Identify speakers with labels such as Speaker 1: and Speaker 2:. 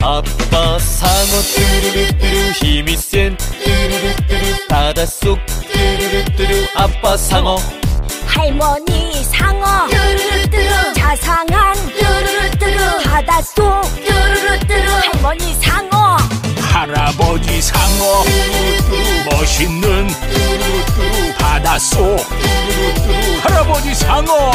Speaker 1: 아빠 상어 뚜루루뚜루 힘이 센 뚜루루뚜루 바닷속 뚜루루뚜루 아빠 상어.
Speaker 2: 할머니 상어 뚜루루뚜루 자상한 뚜루루뚜루 바닷속 뚜루루뚜루 할머니 상어.
Speaker 3: 할아버지 상어 뚜르뚜 멋있는 뚜르뚜 바닷속 뚜르뚜 할아버지 상어.